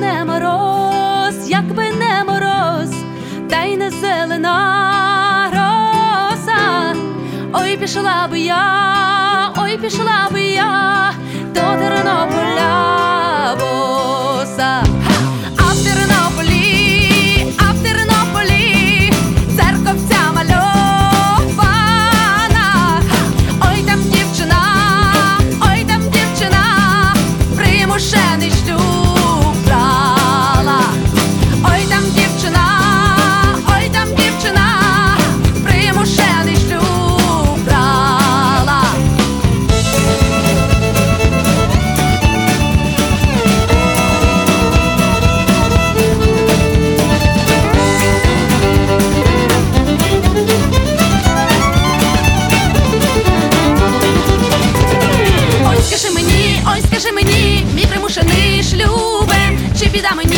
не мороз, якби не мороз, та й не зелена роса, ой пішла би я, ой пішла би я до Тернополя. ще біда мені.